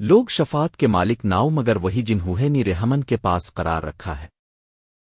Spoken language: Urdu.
لوگ شفات کے مالک ناؤ مگر وہی جنہوں نے رحمن کے پاس قرار رکھا ہے۔